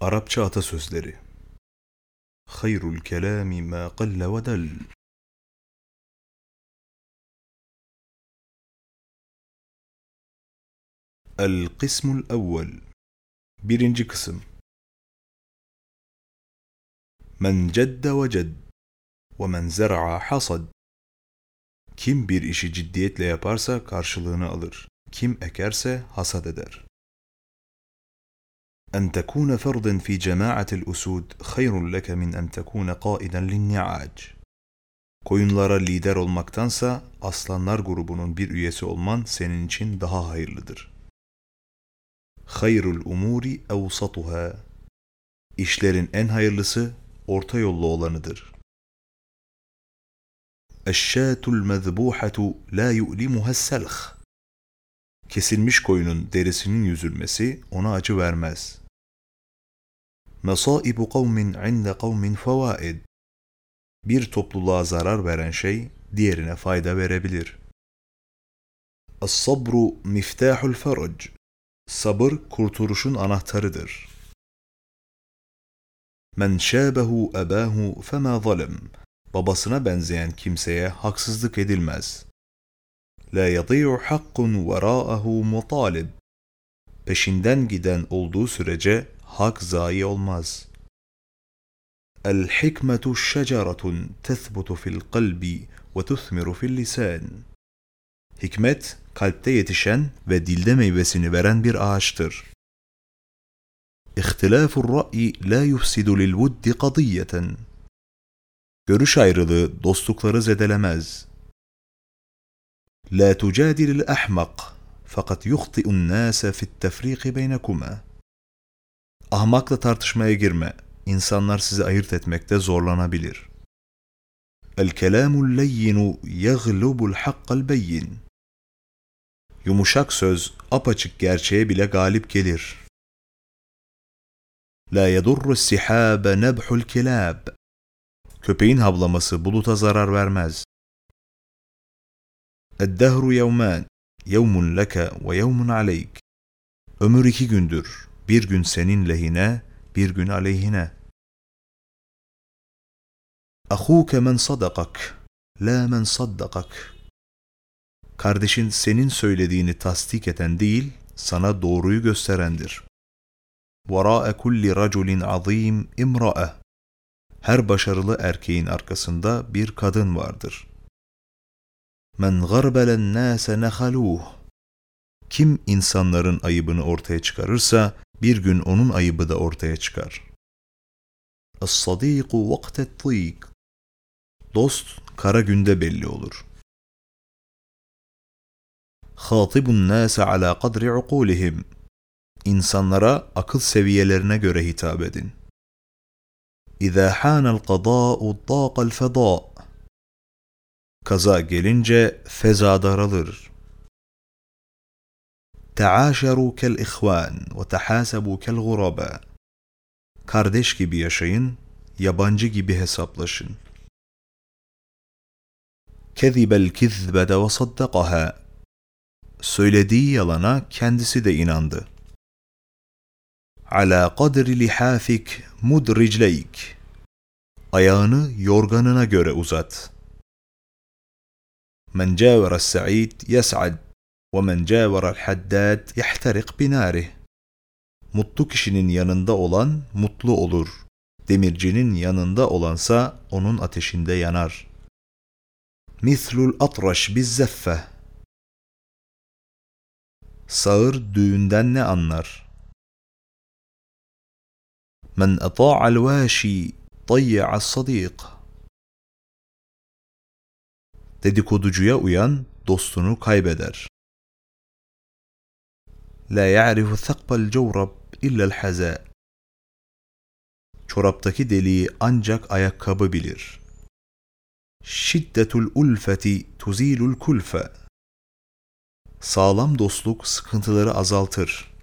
Arapça atasözleri. Hayrul kelami ma qalla ve del El kısmul evvel Birinci kısım. Men cedde ve ced ve men zer'a hasad. Kim bir işi ciddiyetle yaparsa karşılığını alır. Kim ekerse hasat eder. أن تكون فردا في جماعة الأسود خير لك من أن تكون قائدا للنعاج. Koyunlara lider olmaktansa aslanlar grubunun bir üyesi olman senin için daha hayırlıdır. Hayrul umuri evsatuha. İşlerin en hayırlısı orta yollu olanıdır. Eşşâtul mezbûhatu la yu'limuha selh. Kesilmiş koyunun derisinin yüzülmesi ona acı vermez. Mesaibu kavmin inde kavmin fevaid. Bir topluluğa zarar veren şey diğerine fayda verebilir. Es-sabru miftahul ferac. Sabır kurtuluşun anahtarıdır. Men şabehu abahu fema zalem. Babasına benzeyen kimseye haksızlık edilmez. La yadi'u hakkun vera'ahu mutalib. Peşinden giden olduğu sürece hak zayi olmaz. الحكمة شجرة تثبت في القلب وتثمر في اللسان. Hikmet kalpte yetişen ve dilde meyvesini veren bir ağaçtır. اختلاف الرأي لا يفسد للود قضية. Görüş ayrılığı dostlukları zedelemez. لا تجادل الأحمق فقد يخطئ الناس في التفريق بينكما. Ahmakla tartışmaya girme. İnsanlar sizi ayırt etmekte zorlanabilir. El kelamul leyyinu yaglubul hakkal beyyin. Yumuşak söz apaçık gerçeğe bile galip gelir. La yedurru sihabe nebhul kilab. Köpeğin havlaması buluta zarar vermez. Eddehru yevman, yevmun leke ve yevmun aleyk. Ömür iki gündür, bir gün senin lehine, bir gün aleyhine. Ahuke men sadakak, la men saddakak. Kardeşin senin söylediğini tasdik eden değil, sana doğruyu gösterendir. وَرَاءَ كُلِّ رَجُلٍ عَظِيمٍ اِمْرَأَ Her başarılı erkeğin arkasında bir kadın vardır. مَنْ غَرْبَلَ النَّاسَ نَخَلُوهُ Kim insanların ayıbını ortaya çıkarırsa, bir gün onun ayıbı da ortaya çıkar. As-sadiku vaktet. Dost kara günde belli olur. Hatibun nase ala kadri ukulihim. İnsanlara akıl seviyelerine göre hitap edin. İza hana'l kada'u daqa'l feda. Kaza gelince feza daralır. تعاشروا كالإخوان وتحاسبوا كالغرباء Kardeş gibi yaşayın, yabancı gibi hesaplaşın. كَذِبَ الْكِذْبَةَ وَصَدَّقَهَا Söylediği yalana kendisi de inandı. عَلَى قَدْرِ لِحَافِكْ مُدْرِجْلَيْكِ Ayağını yorganına göre uzat. مَنْ جَاوَرَ السَّعِيدِ يَسْعَدْ ve men cavara haddad yahterik binarih. Mutlu kişinin yanında olan mutlu olur. Demircinin yanında olansa onun ateşinde yanar. Mislul atraş biz zeffeh. Sağır düğünden ne anlar?'' من أطاع الواشي ضيع الصديق Dedikoducuya uyan dostunu kaybeder. La ya'rifu thakbal cawrab illa'l haza. Çoraptaki deliği ancak ayakkabı bilir. Şiddetul ulfeti tuzilul kulfe. Sağlam dostluk sıkıntıları azaltır.